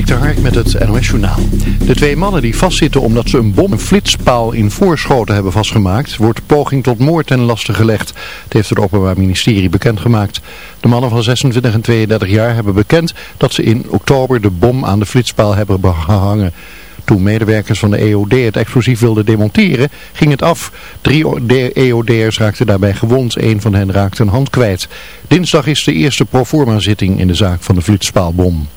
Dikter Hark met het NOS Journaal. De twee mannen die vastzitten omdat ze een bom een flitspaal in Voorschoten hebben vastgemaakt, wordt poging tot moord ten laste gelegd. Dat heeft het Openbaar Ministerie bekendgemaakt. De mannen van 26 en 32 jaar hebben bekend dat ze in oktober de bom aan de flitspaal hebben gehangen. Toen medewerkers van de EOD het explosief wilden demonteren, ging het af. Drie EOD'ers raakten daarbij gewond, een van hen raakte een hand kwijt. Dinsdag is de eerste proforma zitting in de zaak van de flitspaalbom.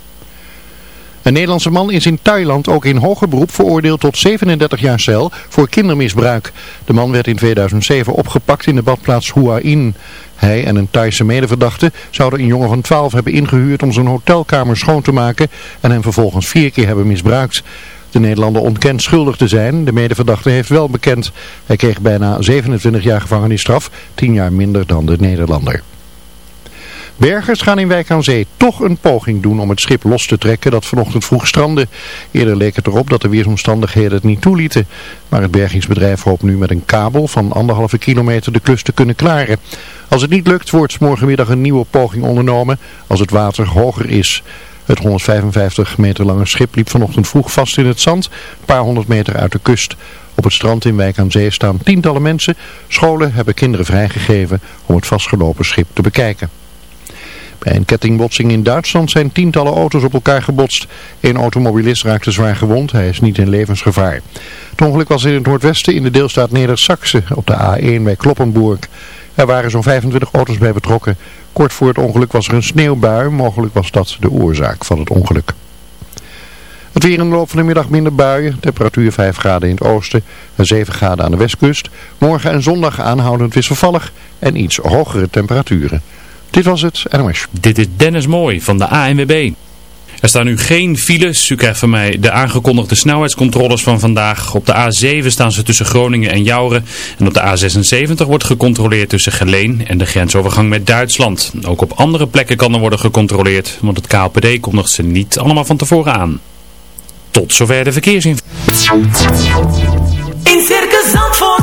Een Nederlandse man is in Thailand ook in hoger beroep veroordeeld tot 37 jaar cel voor kindermisbruik. De man werd in 2007 opgepakt in de badplaats Hua In. Hij en een Thaise medeverdachte zouden een jongen van 12 hebben ingehuurd om zijn hotelkamer schoon te maken en hem vervolgens vier keer hebben misbruikt. De Nederlander ontkent schuldig te zijn. De medeverdachte heeft wel bekend. Hij kreeg bijna 27 jaar gevangenisstraf, 10 jaar minder dan de Nederlander. Bergers gaan in Wijk aan Zee toch een poging doen om het schip los te trekken dat vanochtend vroeg strandde. Eerder leek het erop dat de weersomstandigheden het niet toelieten. Maar het bergingsbedrijf hoopt nu met een kabel van anderhalve kilometer de klus te kunnen klaren. Als het niet lukt wordt morgenmiddag een nieuwe poging ondernomen als het water hoger is. Het 155 meter lange schip liep vanochtend vroeg vast in het zand, een paar honderd meter uit de kust. Op het strand in Wijk aan Zee staan tientallen mensen. Scholen hebben kinderen vrijgegeven om het vastgelopen schip te bekijken. Bij een kettingbotsing in Duitsland zijn tientallen auto's op elkaar gebotst. Een automobilist raakte zwaar gewond, hij is niet in levensgevaar. Het ongeluk was in het noordwesten in de deelstaat Neder-Saxe op de A1 bij Kloppenburg. Er waren zo'n 25 auto's bij betrokken. Kort voor het ongeluk was er een sneeuwbui, mogelijk was dat de oorzaak van het ongeluk. Het weer in de loop van de middag minder buien, temperatuur 5 graden in het oosten en 7 graden aan de westkust. Morgen en zondag aanhoudend wisselvallig en iets hogere temperaturen. Dit was het NOS. Dit is Dennis Mooi van de ANWB. Er staan nu geen files. U krijgt van mij de aangekondigde snelheidscontroles van vandaag. Op de A7 staan ze tussen Groningen en Jouren. En op de A76 wordt gecontroleerd tussen Geleen en de grensovergang met Duitsland. Ook op andere plekken kan er worden gecontroleerd, want het KLPD kondigt ze niet allemaal van tevoren aan. Tot zover de verkeersinformatie. In Circus Zandvoort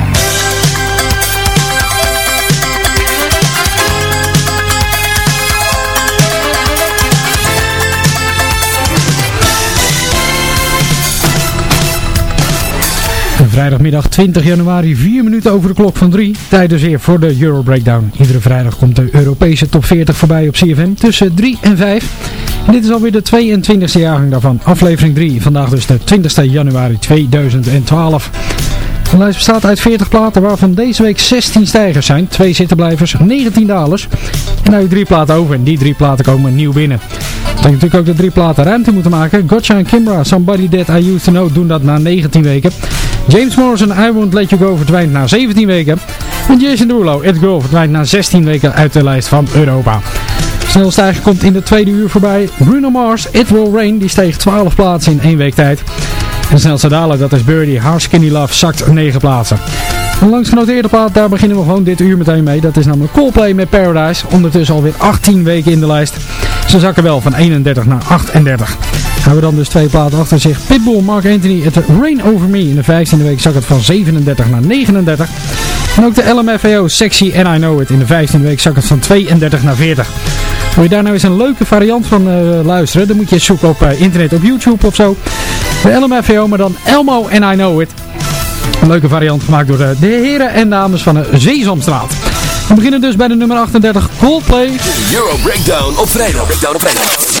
Vrijdagmiddag 20 januari, 4 minuten over de klok van 3. Tijd dus weer voor de Euro Breakdown. Iedere vrijdag komt de Europese top 40 voorbij op CFM tussen 3 en 5. En dit is alweer de 22e jaargang daarvan. Aflevering 3, vandaag dus de 20e januari 2012. De lijst bestaat uit 40 platen waarvan deze week 16 stijgers zijn, 2 zittenblijvers, 19 dalers. En nu drie platen over en die drie platen komen nieuw binnen. Dat je natuurlijk ook de drie platen ruimte moeten maken. Gotcha en Kimbra, Somebody That I Used To Know doen dat na 19 weken. James Morrison, I Won't Let You Go verdwijnt na 17 weken. En Jason Derulo, It Girl verdwijnt na 16 weken uit de lijst van Europa. Snelstijger komt in de tweede uur voorbij. Bruno Mars, It Will Rain, die steeg 12 plaatsen in één week tijd. En snelste dalen, dat is Birdie. Hard Skinny Love zakt 9 plaatsen. Een langs genoteerde plaat, daar beginnen we gewoon dit uur meteen mee. Dat is namelijk Coldplay met Paradise. Ondertussen alweer 18 weken in de lijst. Ze zakken wel van 31 naar 38. We dan dus twee platen achter zich. Pitbull, Mark Anthony, het Rain Over Me. In de 15e week zak het van 37 naar 39. En ook de LMFAO Sexy and I Know It. In de 15e week zak het van 32 naar 40. Wil je daar nou eens een leuke variant van uh, luisteren? Dan moet je zoeken op uh, internet, op YouTube of zo. De LMFAO, maar dan Elmo and I Know It. Een leuke variant gemaakt door de, de heren en dames van de Zeesamstraat. We beginnen dus bij de nummer 38, Coldplay. Euro Breakdown op vrijdag. Breakdown op vrijdag.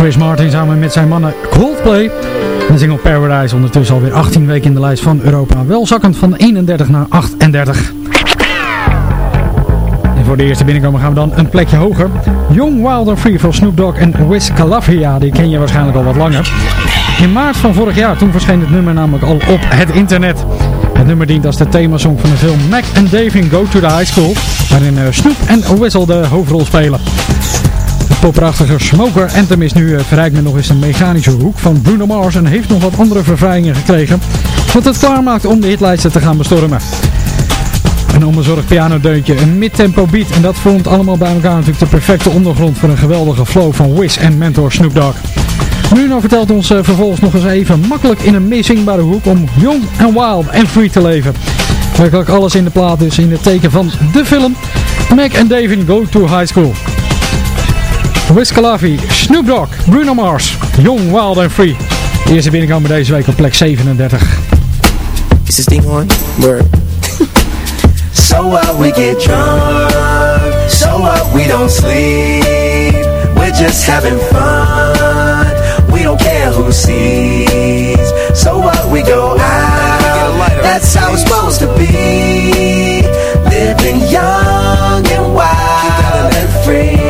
Chris Martin samen met zijn mannen Coldplay. De single Paradise ondertussen alweer 18 weken in de lijst van Europa. Wel zakkend van 31 naar 38. En voor de eerste binnenkomen gaan we dan een plekje hoger. Young Wilder Free van Snoop Dogg en Wiz Khalifa. Die ken je waarschijnlijk al wat langer. In maart van vorig jaar, toen verscheen het nummer namelijk al op het internet. Het nummer dient als de themasong van de film Mac and Dave in Go to the High School, waarin eh, Snoop en Whistle de hoofdrol spelen. De popprachtige Smoker Anthem is nu eh, verrijkt met nog eens een mechanische hoek van Bruno Mars en heeft nog wat andere vervrijingen gekregen, wat het klaarmaakt om de hitlijsten te gaan bestormen. Een onbezorgd pianodeuntje, een midtempo beat en dat vormt allemaal bij elkaar natuurlijk de perfecte ondergrond voor een geweldige flow van Wiz en mentor Snoop Dogg. Bruno vertelt ons uh, vervolgens nog eens even makkelijk in een meezingbare hoek om jong en wild en free te leven. Werkelijk alles in de plaat dus in het teken van de film Mac and David Go to High School. Wiz Snoop Dogg, Bruno Mars, Young, Wild and Free. De eerste binnenkomen deze week op plek 37. Is this thing on? Word. so what we get drunk, so what we don't sleep, we're just having fun. we don't care who sees. So what we go out, that's how it's supposed to be. Living young and wild and free.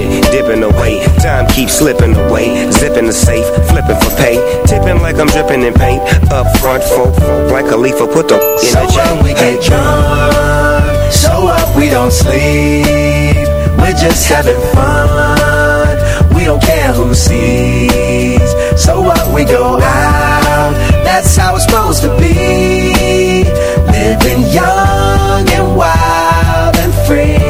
it, dipping away. Time keeps slipping away. Zipping the safe, flipping for pay. Tipping like I'm dripping in paint. Up front, folk, like a leaf, put the in so the chain. we get drunk, so up we don't sleep. We're just having fun. We don't care who sees. So what we go out, that's how it's supposed to be. Living young and wild and free.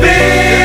be.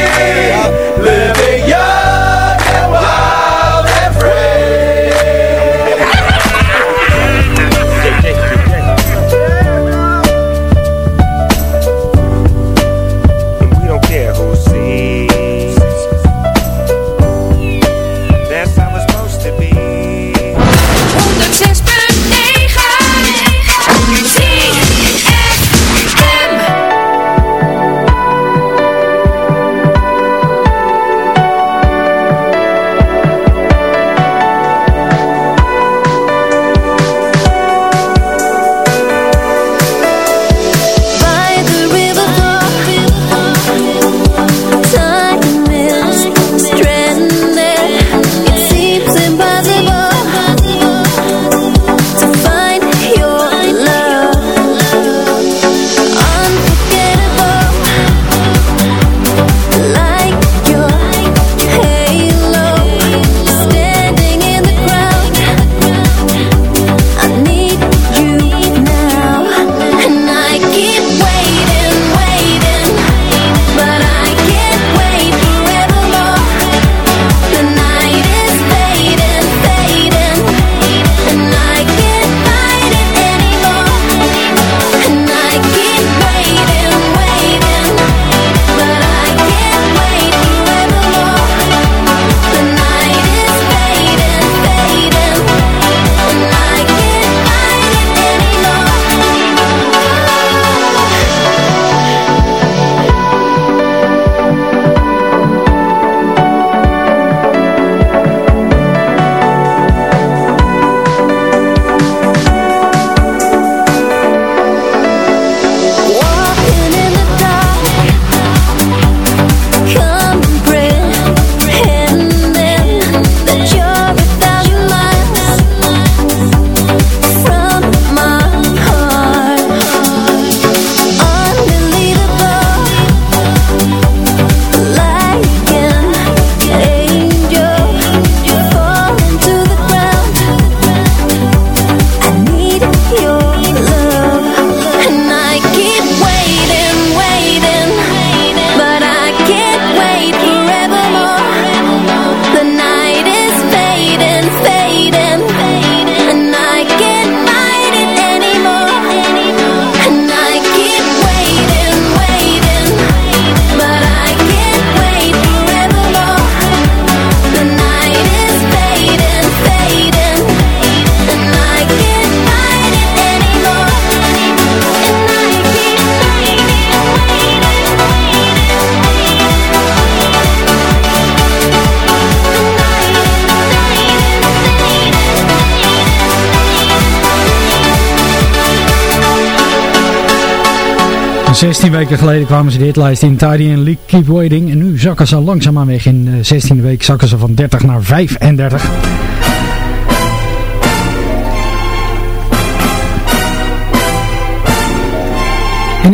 16 weken geleden kwamen ze de hitlijst in Tidy and Leak Keep Waiting. En nu zakken ze langzaamaan weg. In de 16e week zakken ze van 30 naar 35.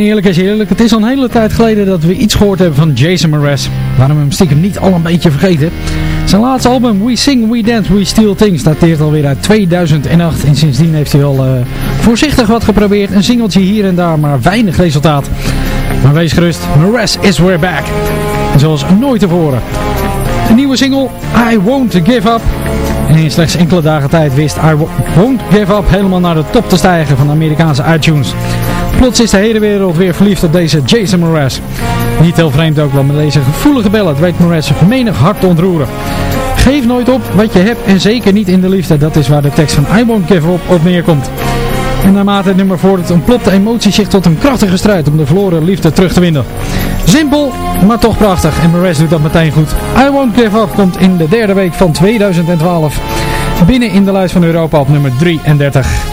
Eerlijk is eerlijk, het is al een hele tijd geleden dat we iets gehoord hebben van Jason Mraz. Waarom we hem stiekem niet al een beetje vergeten. Zijn laatste album We Sing, We Dance, We Steal Things dateert alweer uit 2008. En sindsdien heeft hij al uh, voorzichtig wat geprobeerd. Een singeltje hier en daar, maar weinig resultaat. Maar wees gerust, Mraz is weer back. En zoals nooit tevoren. Een nieuwe single, I Won't Give Up. En in slechts enkele dagen tijd wist I Won't Give Up helemaal naar de top te stijgen van de Amerikaanse iTunes. Plots is de hele wereld weer verliefd op deze Jason Mraz. Niet heel vreemd ook, want met deze gevoelige ballad weet Mraz menig hart ontroeren. Geef nooit op wat je hebt en zeker niet in de liefde. Dat is waar de tekst van I Won't Give Up op neerkomt. En naarmate het nummer voordat ontplopt de emotie zich tot een krachtige strijd om de verloren liefde terug te winnen. Simpel, maar toch prachtig. En Mraz doet dat meteen goed. I Won't Give Up komt in de derde week van 2012 binnen in de lijst van Europa op nummer 33.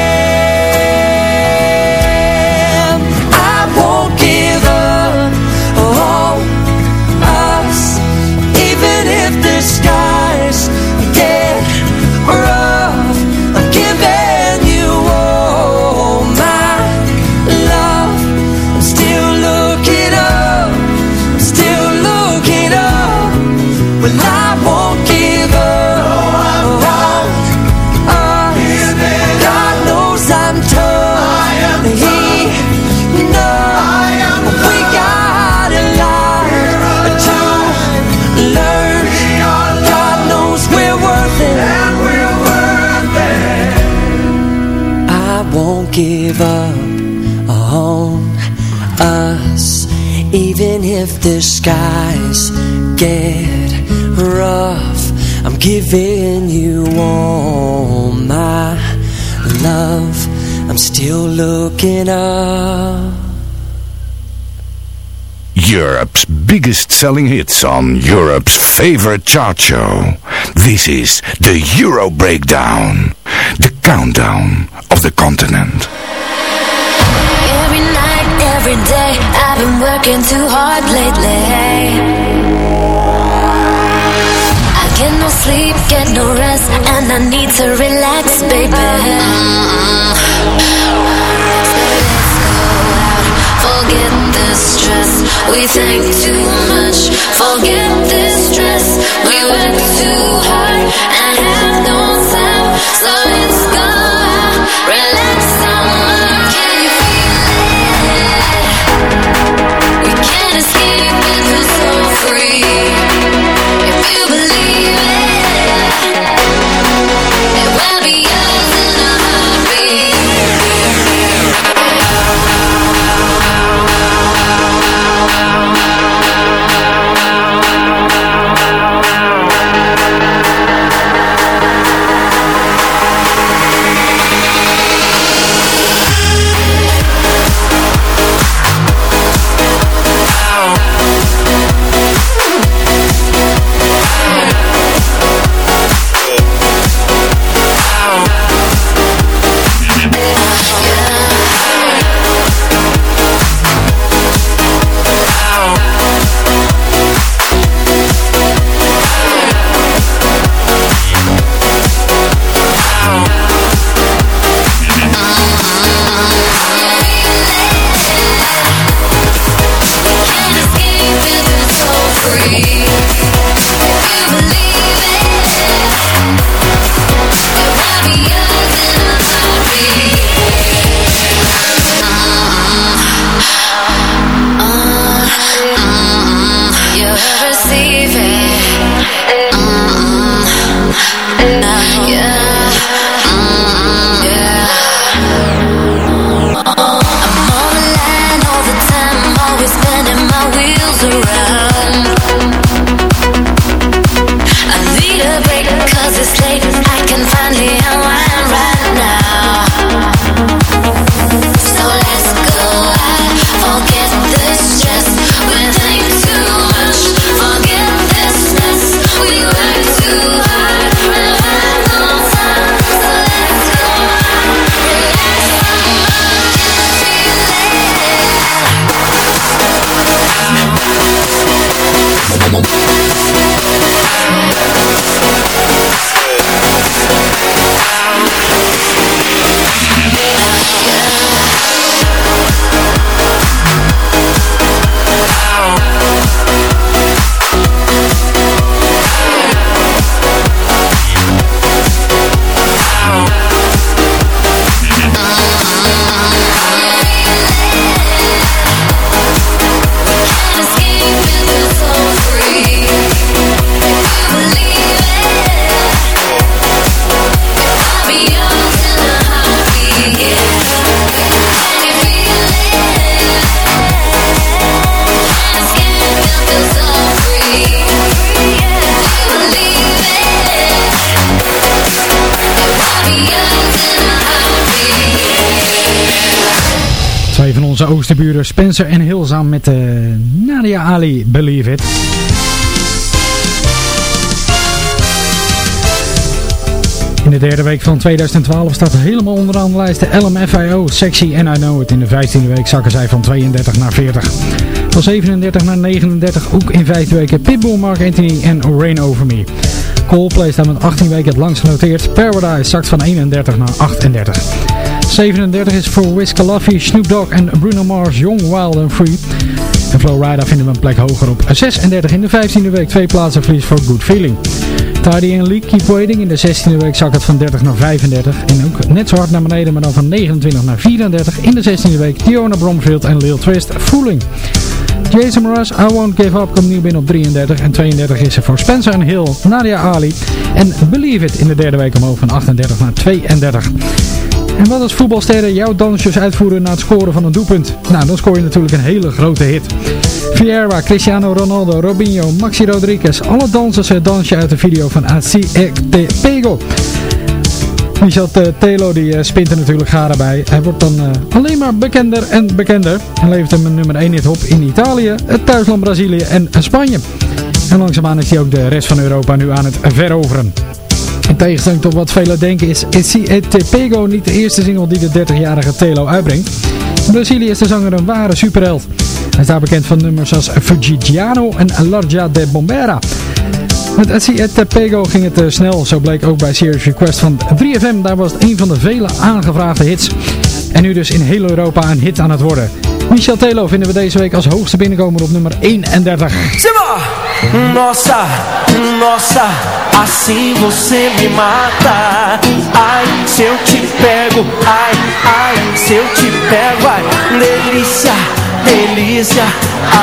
give up on us Even if the skies get rough I'm giving you all my love I'm still looking up Europe's biggest selling hits on Europe's favorite chart show. This is the Euro Breakdown, the countdown of the continent. Every day, I've been working too hard lately. I get no sleep, get no rest, and I need to relax, baby. Let's go out, forget the stress, we think too much. Forget this stress, we work too hard and have no time. So let's go out, relax If you believe it, onze oosterburen Spencer en Hill samen met uh, Nadia Ali, Believe It. In de derde week van 2012 staat helemaal onderaan de lijst de LMFIO Sexy and I Know It. In de 15e week zakken zij van 32 naar 40. Van 37 naar 39 ook in 15 weken Pitbull, Mark Anthony en Rain Over Me. Coldplay staat met 18 weken het langst genoteerd. Paradise zakt van 31 naar 38. 37 is voor Wiz Khalifa, Snoop Dogg en Bruno Mars Young, Wild and Free. En Flowrider vinden we een plek hoger op 36 in de 15e week. Twee plaatsen verlies voor Good Feeling. Tidy and Leak Keep Waiting. In de 16e week zakt het van 30 naar 35. En ook net zo hard naar beneden, maar dan van 29 naar 34. In de 16e week Diona Bromfield en Lil Twist Fooling. Jason Mraz, I Won't Give Up komt nieuw binnen op 33. En 32 is er voor Spencer en Hill, Nadia Ali. En Believe It in de derde week omhoog van 38 naar 32. En wat als voetbalsterren jouw dansjes uitvoeren na het scoren van een doelpunt? Nou, dan scoor je natuurlijk een hele grote hit. Vieira, Cristiano Ronaldo, Robinho, Maxi Rodriguez. Alle dansers het dansje uit de video van Aci Te Pego. Michel Telo die uh, spint er natuurlijk garen bij. Hij wordt dan uh, alleen maar bekender en bekender. En levert hem een nummer 1 hit op in Italië, het thuisland Brazilië en Spanje. En langzaamaan is hij ook de rest van Europa nu aan het veroveren. In tegenstelling tot wat velen denken is Si Et Pego niet de eerste single die de 30-jarige Telo uitbrengt. In Brazilië is de zanger een ware superheld. Hij is daar bekend van nummers als Fugigiano en Larga de Bombera. Met Etsy et Pego ging het uh, snel, zo bleek ook bij Serious Request van 3FM. Daar was het een van de vele aangevraagde hits. En nu dus in heel Europa een hit aan het worden. Michel Telo vinden we deze week als hoogste binnenkomer op nummer 31. Simba! Nossa, nossa, assim você me mata. Ai, se eu te pego, ai, ai, se eu te pego, ai, delícia, delícia,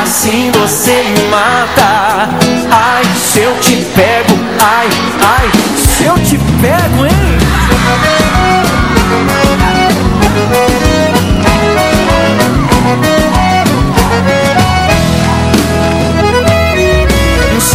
assim você me mata. Ai, se eu te pego, ai, ai, se eu te pego, hein?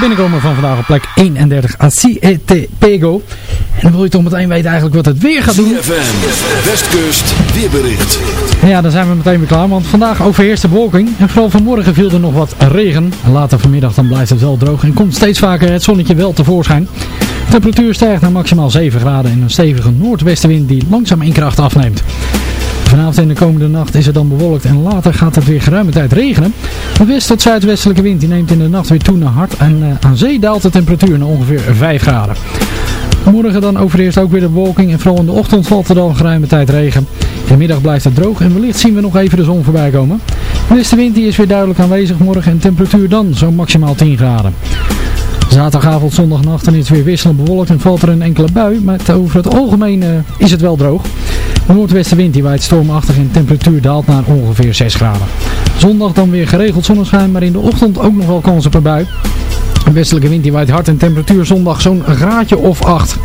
binnenkomer van vandaag op plek 31. Asi et Pego. En dan wil je toch meteen weten eigenlijk wat het weer gaat doen. CFM, Westkust, weerbericht. En ja, dan zijn we meteen weer klaar. Want vandaag overheerst de bewolking. En vooral vanmorgen viel er nog wat regen. En later vanmiddag dan blijft het wel droog. En komt steeds vaker het zonnetje wel tevoorschijn. De temperatuur stijgt naar maximaal 7 graden. En een stevige noordwestenwind die langzaam in kracht afneemt. Vanavond en de komende nacht is het dan bewolkt en later gaat het weer geruime tijd regenen. De west- tot zuidwestelijke wind die neemt in de nacht weer toe naar hard en uh, aan zee daalt de temperatuur naar ongeveer 5 graden. Morgen dan overeerst ook weer de bewolking en vooral in de ochtend valt er dan geruime tijd regen. In de middag blijft het droog en wellicht zien we nog even de zon voorbij komen. De westenwind die is weer duidelijk aanwezig morgen en temperatuur dan zo'n maximaal 10 graden. Zaterdagavond, zondagnacht dan is het weer wisselend bewolkt en valt er een enkele bui, maar over het algemeen uh, is het wel droog. De noordwestenwind die waait stormachtig en temperatuur daalt naar ongeveer 6 graden. Zondag dan weer geregeld zonneschijn, maar in de ochtend ook nog wel kans op een bui. De westelijke wind die waait hard en temperatuur zondag zo'n graadje of 8.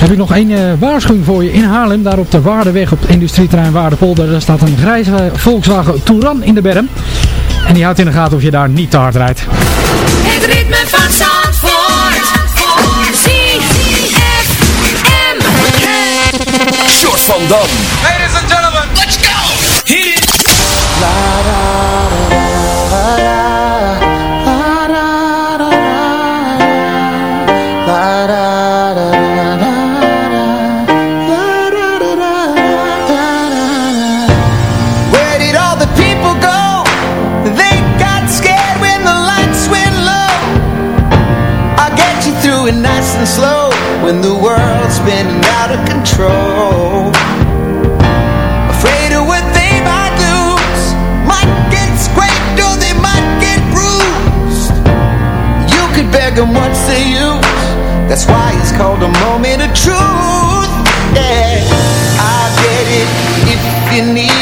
Heb ik nog één uh, waarschuwing voor je in Haarlem, daar op de Waardeweg op het industrieterrein Waardepolder. Daar staat een grijze Volkswagen Touran in de berm. En die houdt in de gaten of je daar niet te hard rijdt. Het ritme van Zandvoort. ZFM. Short van Dam. That's why it's called a moment of truth. Yeah, I get it if you need.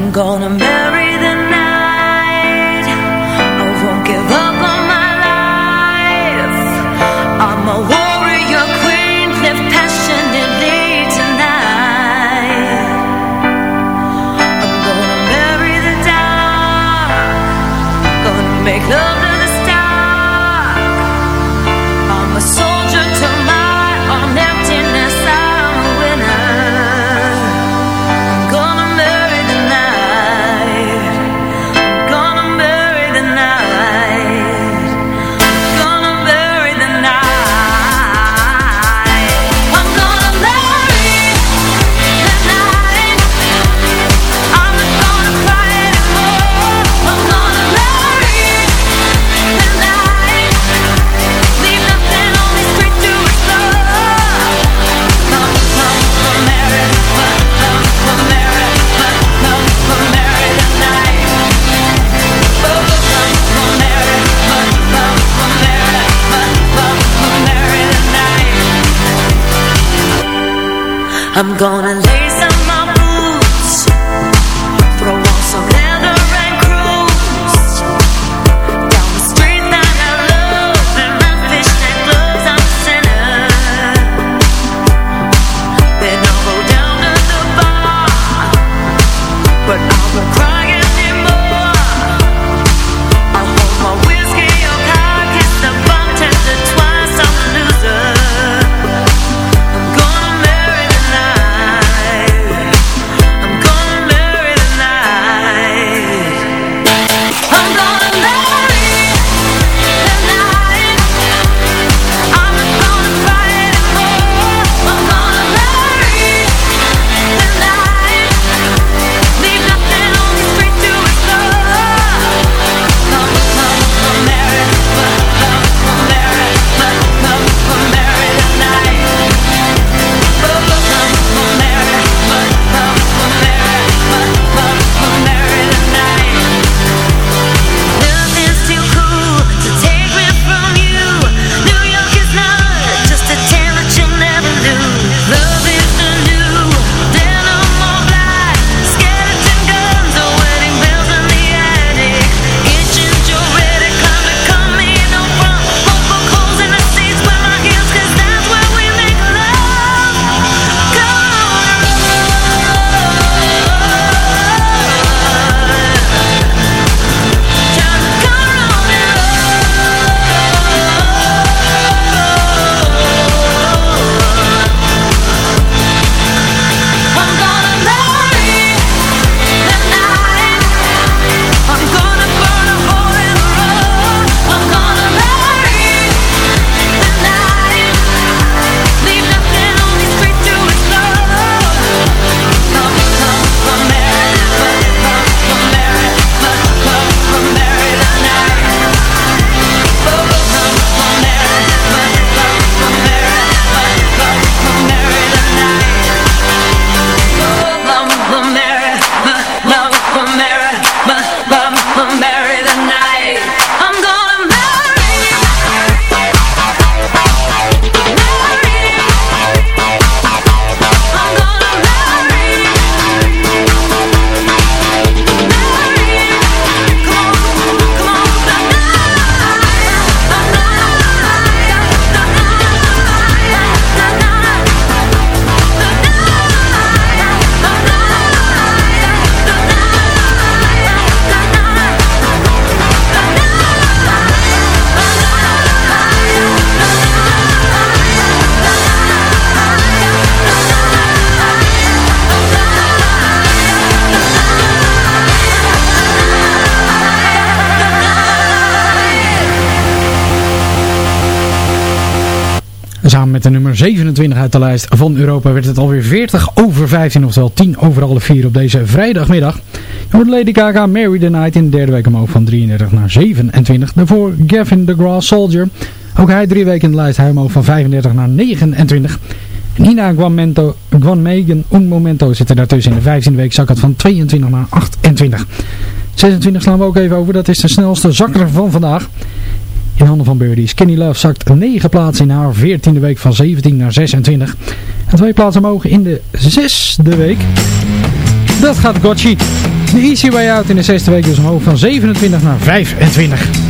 I'm gonna make I'm gonna Met de nummer 27 uit de lijst van Europa werd het alweer 40 over 15, oftewel 10 over alle 4 op deze vrijdagmiddag. Je Lady Gaga Mary the Night in de derde week omhoog van 33 naar 27. Daarvoor Gavin DeGraw Soldier. Ook hij drie weken in de lijst, hij omhoog van 35 naar 29. Nina Guamento, Guanmegan Un Momento zit er daartussen in de 15e week, zak het van 22 naar 28. 26 slaan we ook even over, dat is de snelste zakker van vandaag. In handen van Birdie. Skinny Love zakt 9 plaatsen in haar 14e week van 17 naar 26. En twee plaatsen omhoog in de zesde week. Dat gaat Gotchi. De Easy Way in de zesde week dus omhoog van 27 naar 25.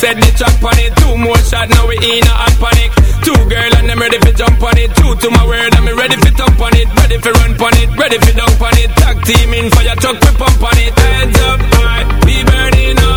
set the track on it. Two more shots, now we in a hot panic. Two girl and I'm ready for jump on it. Two to my word, I'm ready for thump on it. Ready for run on it, ready for dunk on it. Tag team in for your truck, we pump on it. Hands up high, we burning up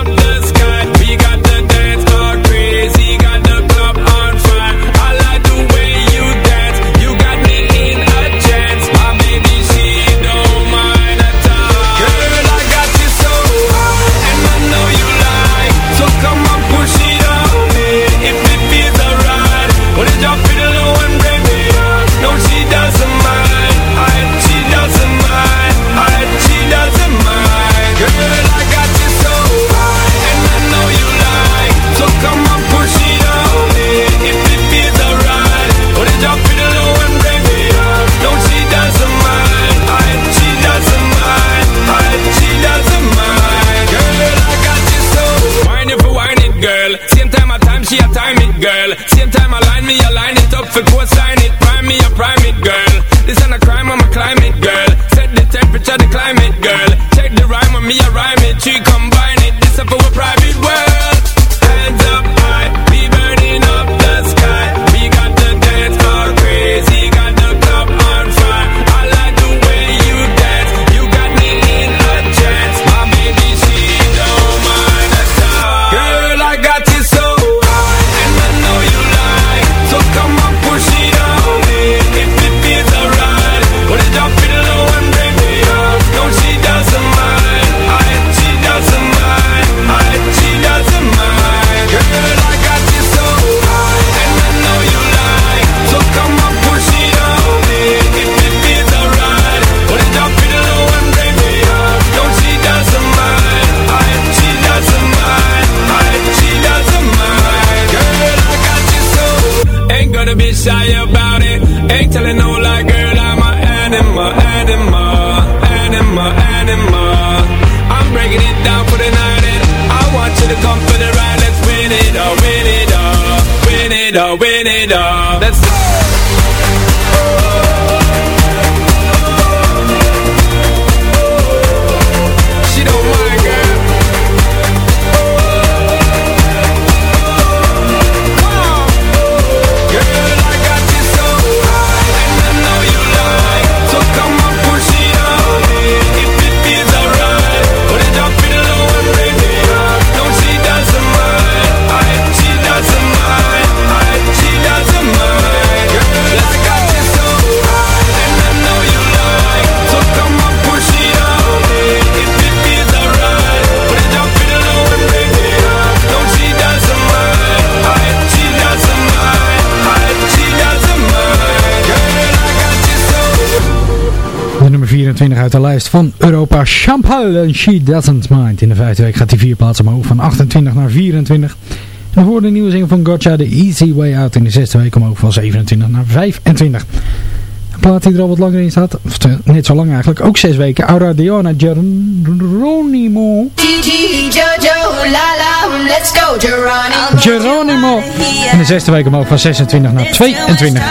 29 uit de lijst van Europa. Champagne She Doesn't Mind. In de vijfde week gaat die vier plaatsen omhoog van 28 naar 24. En voor de nieuwe zin van Gotcha, The Easy Way Out. In de zesde week omhoog van 27 naar 25. Een plaat die er al wat langer in staat, of net zo lang eigenlijk, ook zes weken. Aura Diana Geronimo. Jojo, let's go Geronimo. Geronimo. In de zesde week omhoog van 26 naar 22.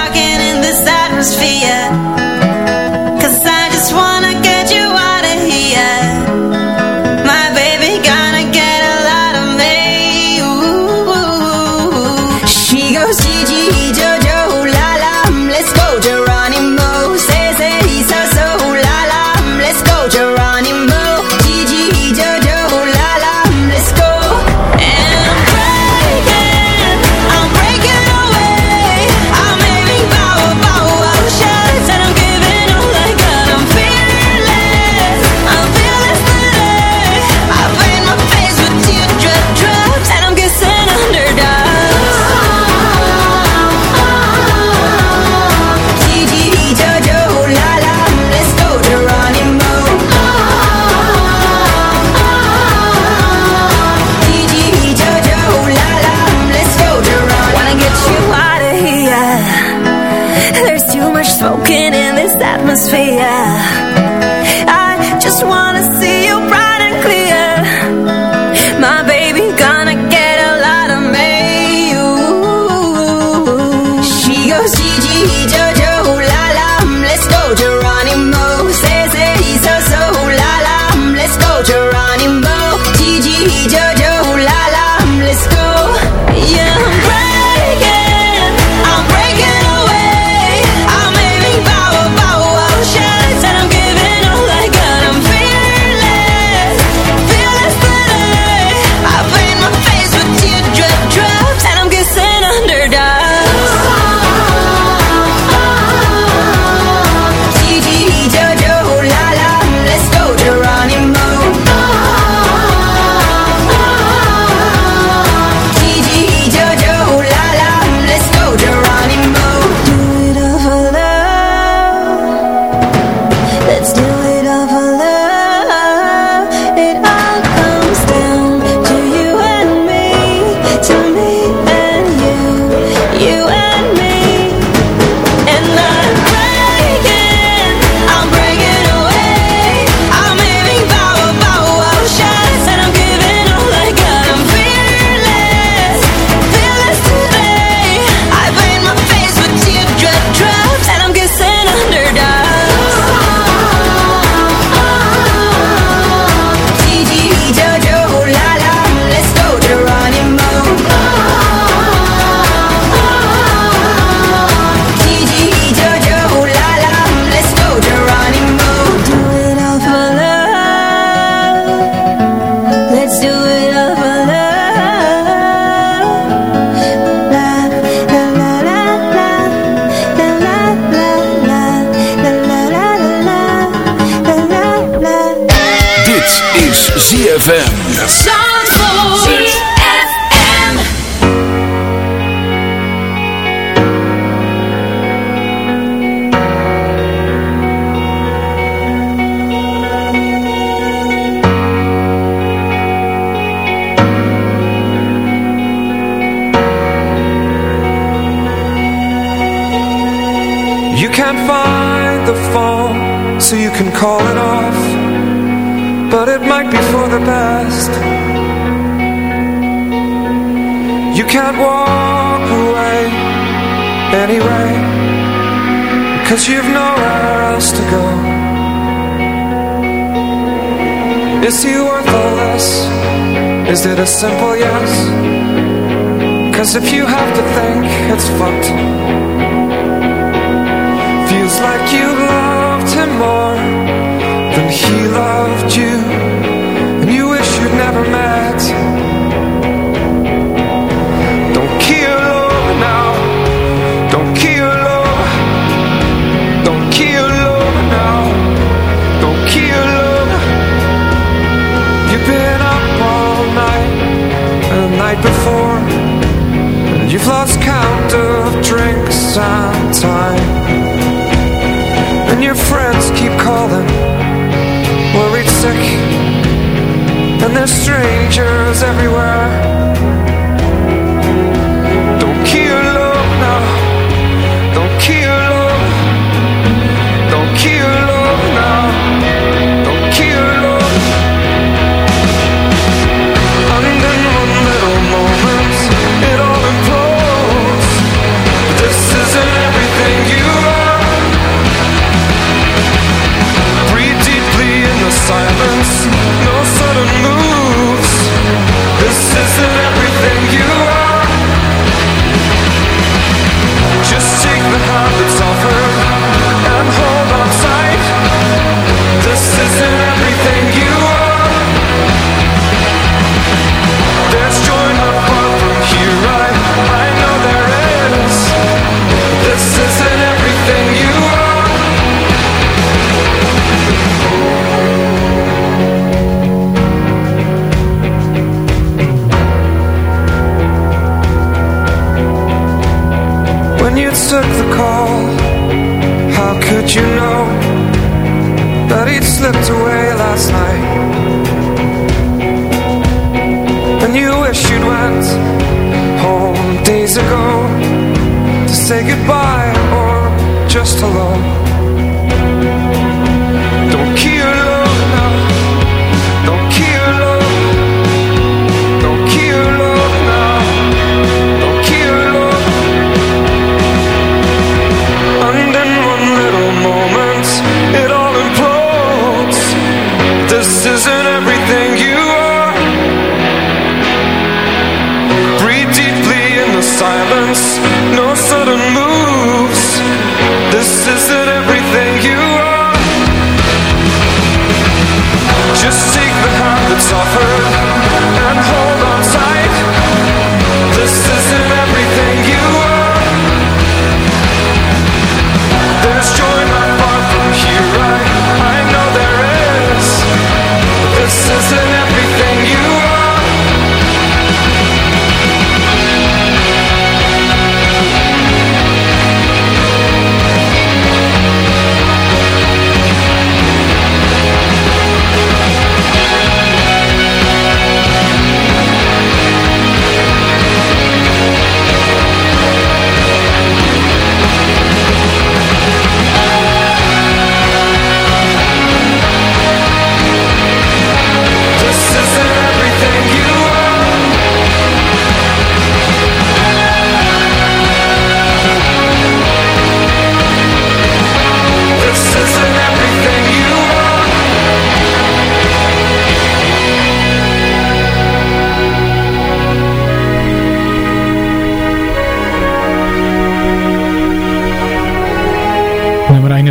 walk away anyway Cause you've nowhere else to go Is he worth all this? Is it a simple yes? Cause if you have to think, it's fucked Feels like you loved him more than he loved you And your friends keep calling, worried sick. And there's strangers everywhere.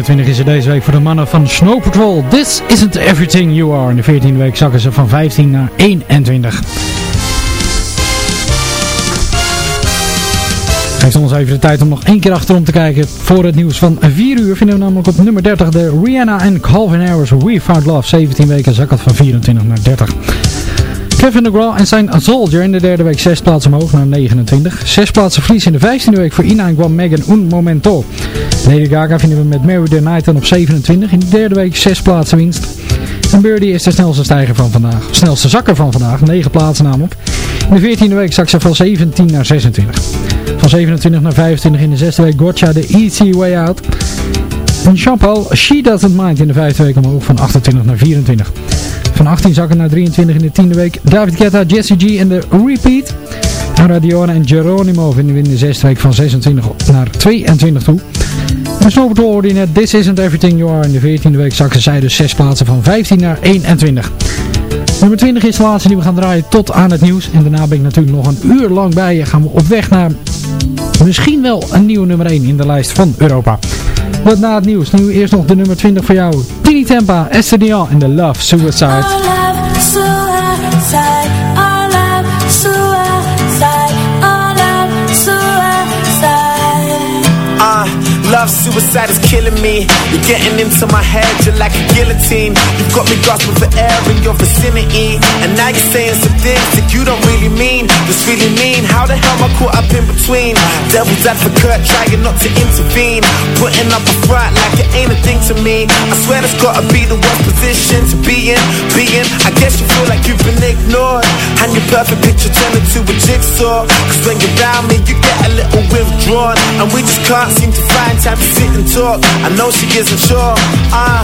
21 is er deze week voor de mannen van Snow Patrol. This isn't everything you are. In de 14e week zakken ze van 15 naar 21. Geeft ons even de tijd om nog één keer achterom te kijken. Voor het nieuws van 4 uur vinden we namelijk op nummer 30 de Rihanna en Calvin Harris We Found Love. 17 weken zak het van 24 naar 30. Kevin DeGraw en zijn Soldier in de derde week 6 plaatsen omhoog naar 29. 6 plaatsen verlies in de 15e week voor Ina en Guam Megan Un Momento. Lady Gaga vinden we met Mary the Night op 27. In de derde week 6 plaatsen winst. En Birdie is de snelste stijger van vandaag. Snelste zakker van vandaag. 9 plaatsen namelijk. In de 14e week zak ze van 17 naar 26. Van 27 naar 25 in de zesde week Gotcha de Easy Way Out. En Jean-Paul She Doesn't Mind in de vijfde week omhoog van 28 naar 24. Van 18 zakken naar 23 in de tiende week David Guetta, Jesse G en de Repeat. Radione en Geronimo vinden we in de zesde week van 26 naar 22 toe. En Snow Patrol net This Isn't Everything You Are. In de 14e week zakken zij dus 6 plaatsen van 15 naar 21. Nummer 20 is de laatste die we gaan draaien tot aan het nieuws. En daarna ben ik natuurlijk nog een uur lang bij je. Gaan we op weg naar misschien wel een nieuwe nummer 1 in de lijst van Europa. Wat na het nieuws. Nu eerst nog de nummer 20 voor jou. Tini Tempa, Esther Dion en The Love Suicide. All love, suicide. All love, suicide. All love, suicide. Love suicide is killing me. You're getting into my head, you're like a guillotine. You've got me gasping for air in your vicinity. And now you're saying some things that you don't really mean. This really mean. How the hell am I caught up in between? Devil's advocate, trying not to intervene. Putting up a front like it ain't a thing to me. I swear that's gotta be the worst position to be in. Being, I guess you feel like you've been ignored. And your perfect picture turned into a jigsaw. Cause when you're around me, you get a little withdrawn. And we just can't seem to find time to sit and talk. I know she isn't sure. Uh,